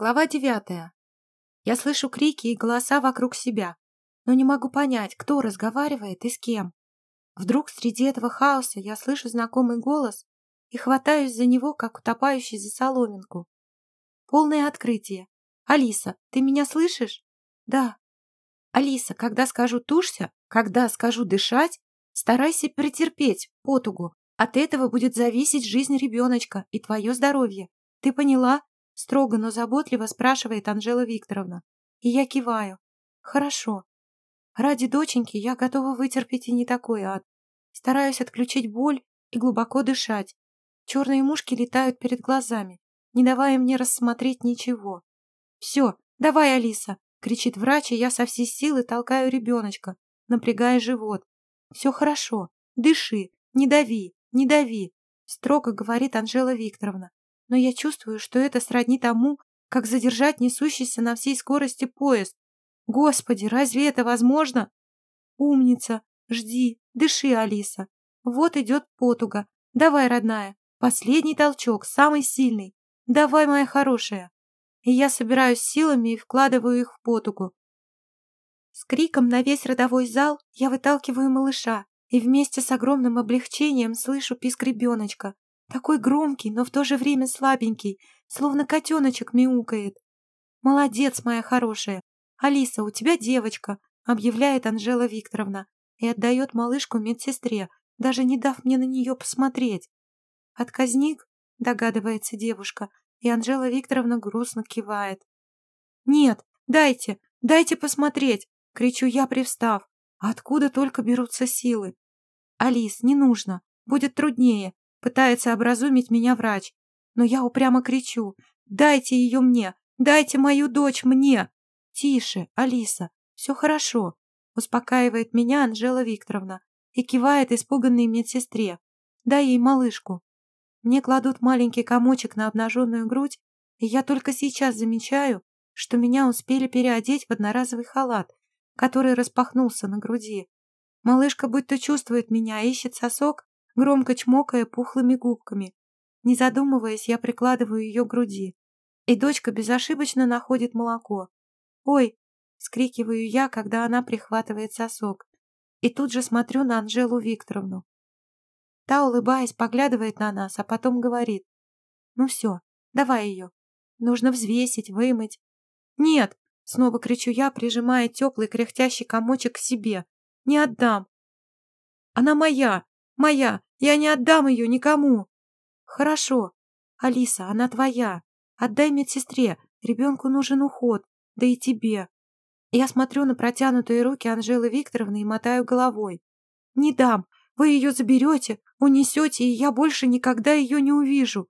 Глава девятая. Я слышу крики и голоса вокруг себя, но не могу понять, кто разговаривает и с кем. Вдруг среди этого хаоса я слышу знакомый голос и хватаюсь за него, как утопающий за соломинку. Полное открытие. «Алиса, ты меня слышишь?» «Да». «Алиса, когда скажу тушься, когда скажу дышать, старайся претерпеть потугу. От этого будет зависеть жизнь ребеночка и твое здоровье. Ты поняла?» Строго, но заботливо спрашивает Анжела Викторовна. И я киваю. Хорошо. Ради доченьки я готова вытерпеть и не такой ад. Стараюсь отключить боль и глубоко дышать. Черные мушки летают перед глазами, не давая мне рассмотреть ничего. «Все, давай, Алиса!» — кричит врач, и я со всей силы толкаю ребеночка, напрягая живот. «Все хорошо. Дыши. Не дави. Не дави!» — строго говорит Анжела Викторовна но я чувствую, что это сродни тому, как задержать несущийся на всей скорости поезд. Господи, разве это возможно? Умница, жди, дыши, Алиса. Вот идет потуга. Давай, родная, последний толчок, самый сильный. Давай, моя хорошая. И я собираюсь силами и вкладываю их в потугу. С криком на весь родовой зал я выталкиваю малыша и вместе с огромным облегчением слышу писк ребеночка, такой громкий, но в то же время слабенький, словно котеночек мяукает. «Молодец, моя хорошая! Алиса, у тебя девочка!» объявляет Анжела Викторовна и отдает малышку медсестре, даже не дав мне на нее посмотреть. «Отказник?» – догадывается девушка, и Анжела Викторовна грустно кивает. «Нет, дайте, дайте посмотреть!» – кричу я, привстав. «Откуда только берутся силы?» «Алис, не нужно, будет труднее, Пытается образумить меня врач. Но я упрямо кричу. «Дайте ее мне! Дайте мою дочь мне!» «Тише, Алиса, все хорошо», — успокаивает меня Анжела Викторовна и кивает испуганной медсестре. «Дай ей малышку». Мне кладут маленький комочек на обнаженную грудь, и я только сейчас замечаю, что меня успели переодеть в одноразовый халат, который распахнулся на груди. Малышка будто чувствует меня, ищет сосок громко чмокая пухлыми губками. Не задумываясь, я прикладываю ее к груди, и дочка безошибочно находит молоко. «Ой!» — скрикиваю я, когда она прихватывает сосок, и тут же смотрю на Анжелу Викторовну. Та, улыбаясь, поглядывает на нас, а потом говорит. «Ну все, давай ее. Нужно взвесить, вымыть». «Нет!» — снова кричу я, прижимая теплый кряхтящий комочек к себе. «Не отдам!» «Она моя! Моя! Я не отдам ее никому!» «Хорошо. Алиса, она твоя. Отдай медсестре. Ребенку нужен уход. Да и тебе». Я смотрю на протянутые руки Анжелы Викторовны и мотаю головой. «Не дам. Вы ее заберете, унесете, и я больше никогда ее не увижу».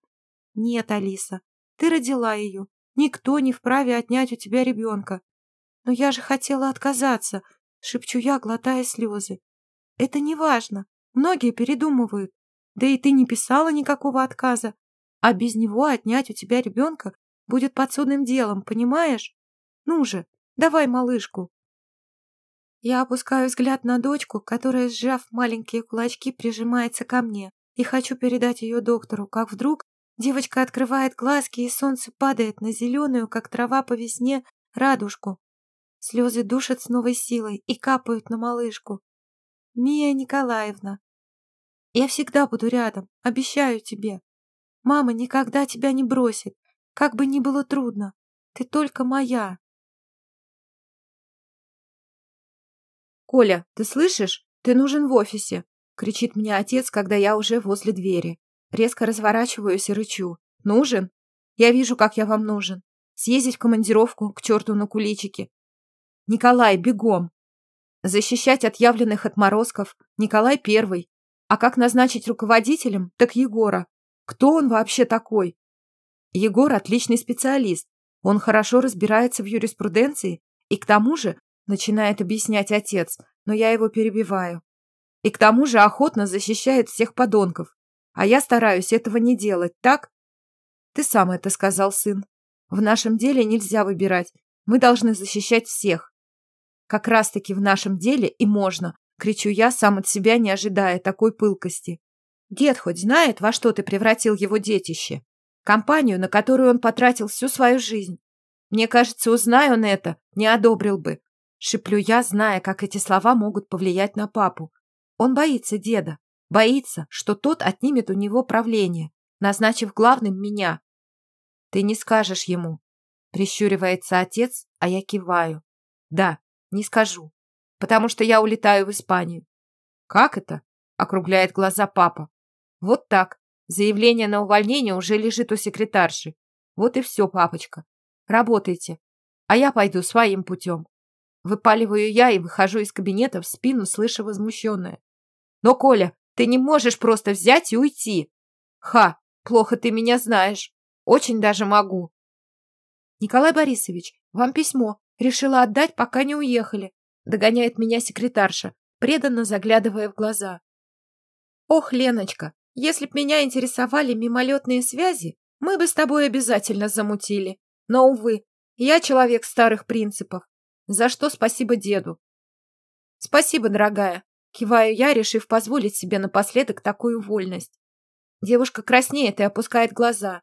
«Нет, Алиса, ты родила ее. Никто не вправе отнять у тебя ребенка». «Но я же хотела отказаться», — шепчу я, глотая слезы. «Это не важно. Многие передумывают. Да и ты не писала никакого отказа. А без него отнять у тебя ребенка будет подсудным делом, понимаешь? Ну же, давай малышку. Я опускаю взгляд на дочку, которая, сжав маленькие кулачки, прижимается ко мне, и хочу передать ее доктору, как вдруг девочка открывает глазки, и солнце падает на зеленую, как трава по весне, радужку. Слезы душат с новой силой и капают на малышку. Мия Николаевна. Я всегда буду рядом, обещаю тебе. Мама никогда тебя не бросит, как бы ни было трудно. Ты только моя. «Коля, ты слышишь? Ты нужен в офисе!» — кричит мне отец, когда я уже возле двери. Резко разворачиваюсь и рычу. «Нужен? Я вижу, как я вам нужен. Съездить в командировку, к черту на куличики. Николай, бегом! Защищать отъявленных отморозков Николай Первый. А как назначить руководителем, так Егора. Кто он вообще такой? Егор отличный специалист. Он хорошо разбирается в юриспруденции и к тому же, начинает объяснять отец, но я его перебиваю. И к тому же охотно защищает всех подонков. А я стараюсь этого не делать, так? Ты сам это сказал, сын. В нашем деле нельзя выбирать. Мы должны защищать всех. Как раз-таки в нашем деле и можно, кричу я, сам от себя не ожидая такой пылкости. Дед хоть знает, во что ты превратил его детище? Компанию, на которую он потратил всю свою жизнь. Мне кажется, узнай он это, не одобрил бы. Шиплю я, зная, как эти слова могут повлиять на папу. Он боится деда, боится, что тот отнимет у него правление, назначив главным меня. Ты не скажешь ему. Прищуривается отец, а я киваю. Да, не скажу, потому что я улетаю в Испанию. Как это? Округляет глаза папа. Вот так. Заявление на увольнение уже лежит у секретарши. Вот и все, папочка. Работайте. А я пойду своим путем. Выпаливаю я и выхожу из кабинета в спину, слыша возмущенное. Но, Коля, ты не можешь просто взять и уйти. Ха, плохо ты меня знаешь. Очень даже могу. Николай Борисович, вам письмо. Решила отдать, пока не уехали. Догоняет меня секретарша, преданно заглядывая в глаза. Ох, Леночка, если б меня интересовали мимолетные связи, мы бы с тобой обязательно замутили. Но, увы, я человек старых принципов. За что спасибо деду. Спасибо, дорогая. Киваю я, решив позволить себе напоследок такую вольность. Девушка краснеет и опускает глаза.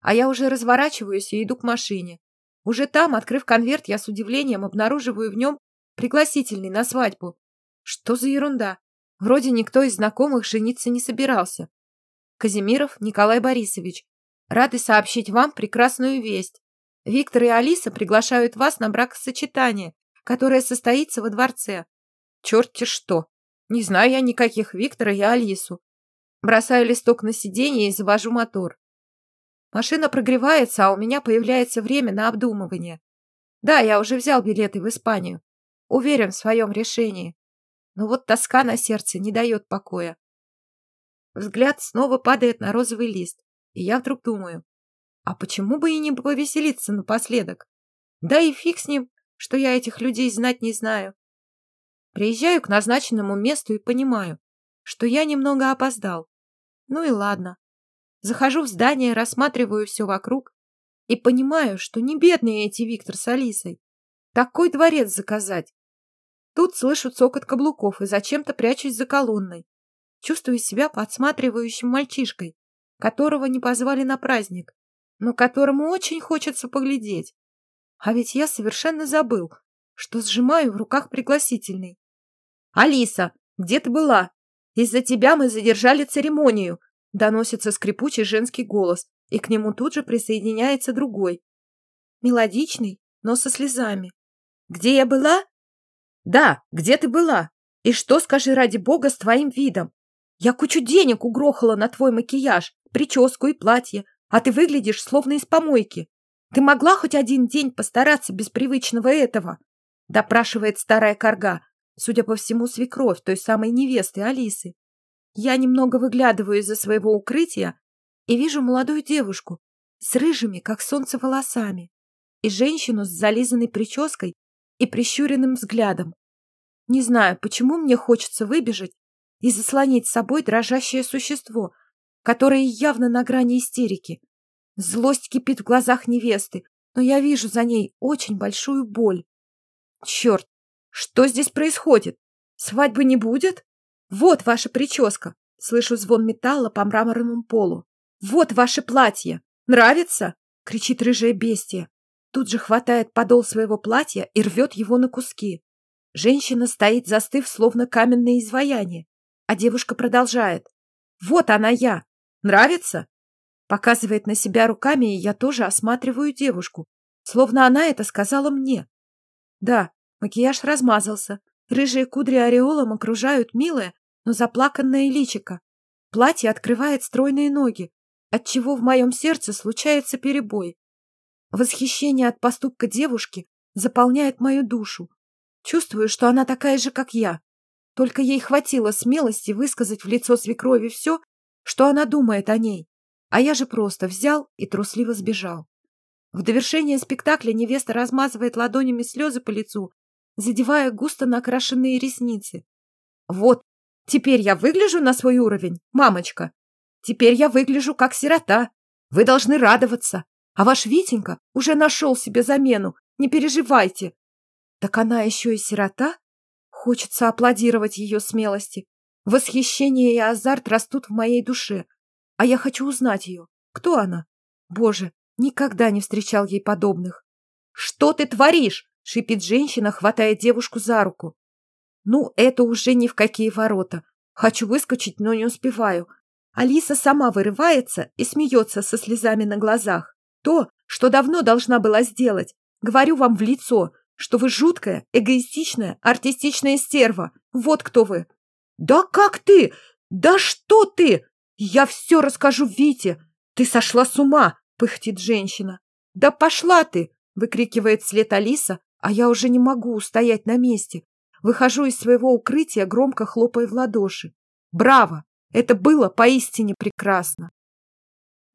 А я уже разворачиваюсь и иду к машине. Уже там, открыв конверт, я с удивлением обнаруживаю в нем пригласительный на свадьбу. Что за ерунда? Вроде никто из знакомых жениться не собирался. Казимиров Николай Борисович, рады сообщить вам прекрасную весть. Виктор и Алиса приглашают вас на бракосочетание, которое состоится во дворце. Черт-те что! Не знаю я никаких Виктора и Алису. Бросаю листок на сиденье и завожу мотор. Машина прогревается, а у меня появляется время на обдумывание. Да, я уже взял билеты в Испанию. Уверен в своем решении. Но вот тоска на сердце не дает покоя. Взгляд снова падает на розовый лист, и я вдруг думаю, а почему бы и не повеселиться напоследок? Да и фиг с ним, что я этих людей знать не знаю. Приезжаю к назначенному месту и понимаю, что я немного опоздал. Ну и ладно. Захожу в здание, рассматриваю все вокруг и понимаю, что не бедные эти Виктор с Алисой. Такой дворец заказать. Тут слышу цокот каблуков и зачем-то прячусь за колонной. Чувствую себя подсматривающим мальчишкой, которого не позвали на праздник, но которому очень хочется поглядеть. А ведь я совершенно забыл, что сжимаю в руках пригласительный. «Алиса, где ты была? Из-за тебя мы задержали церемонию!» Доносится скрипучий женский голос, и к нему тут же присоединяется другой. Мелодичный, но со слезами. «Где я была?» «Да, где ты была? И что, скажи ради бога, с твоим видом? Я кучу денег угрохала на твой макияж, прическу и платье, а ты выглядишь словно из помойки. Ты могла хоть один день постараться без привычного этого?» допрашивает старая корга, судя по всему, свекровь той самой невесты Алисы. Я немного выглядываю из-за своего укрытия и вижу молодую девушку с рыжими, как солнце, волосами и женщину с зализанной прической и прищуренным взглядом. Не знаю, почему мне хочется выбежать и заслонить с собой дрожащее существо, которое явно на грани истерики. Злость кипит в глазах невесты, но я вижу за ней очень большую боль. Черт, что здесь происходит? Свадьбы не будет? Вот ваша прическа. Слышу звон металла по мраморному полу. Вот ваше платье. Нравится? Кричит рыжая бестия. Тут же хватает подол своего платья и рвет его на куски. Женщина стоит, застыв, словно каменное изваяние. А девушка продолжает. Вот она я. Нравится? Показывает на себя руками, и я тоже осматриваю девушку. Словно она это сказала мне. Да, макияж размазался. Рыжие кудри ореолом окружают милое, но заплаканное личико. Платье открывает стройные ноги, отчего в моем сердце случается перебой. Восхищение от поступка девушки заполняет мою душу. Чувствую, что она такая же, как я. Только ей хватило смелости высказать в лицо свекрови все, что она думает о ней. А я же просто взял и трусливо сбежал. В довершение спектакля невеста размазывает ладонями слезы по лицу, задевая густо накрашенные ресницы. Вот, теперь я выгляжу на свой уровень, мамочка. Теперь я выгляжу как сирота. Вы должны радоваться. А ваш Витенька уже нашел себе замену. Не переживайте. Так она еще и сирота? Хочется аплодировать ее смелости. Восхищение и азарт растут в моей душе. А я хочу узнать ее. Кто она? Боже, Никогда не встречал ей подобных. Что ты творишь?» — шипит женщина, хватая девушку за руку. Ну, это уже ни в какие ворота. Хочу выскочить, но не успеваю. Алиса сама вырывается и смеется со слезами на глазах. То, что давно должна была сделать. Говорю вам в лицо, что вы жуткая, эгоистичная, артистичная стерва. Вот кто вы. Да как ты? Да что ты? Я все расскажу Вите. Ты сошла с ума, пыхтит женщина. Да пошла ты, выкрикивает вслед Алиса, а я уже не могу устоять на месте. Выхожу из своего укрытия, громко хлопая в ладоши. Браво! Это было поистине прекрасно.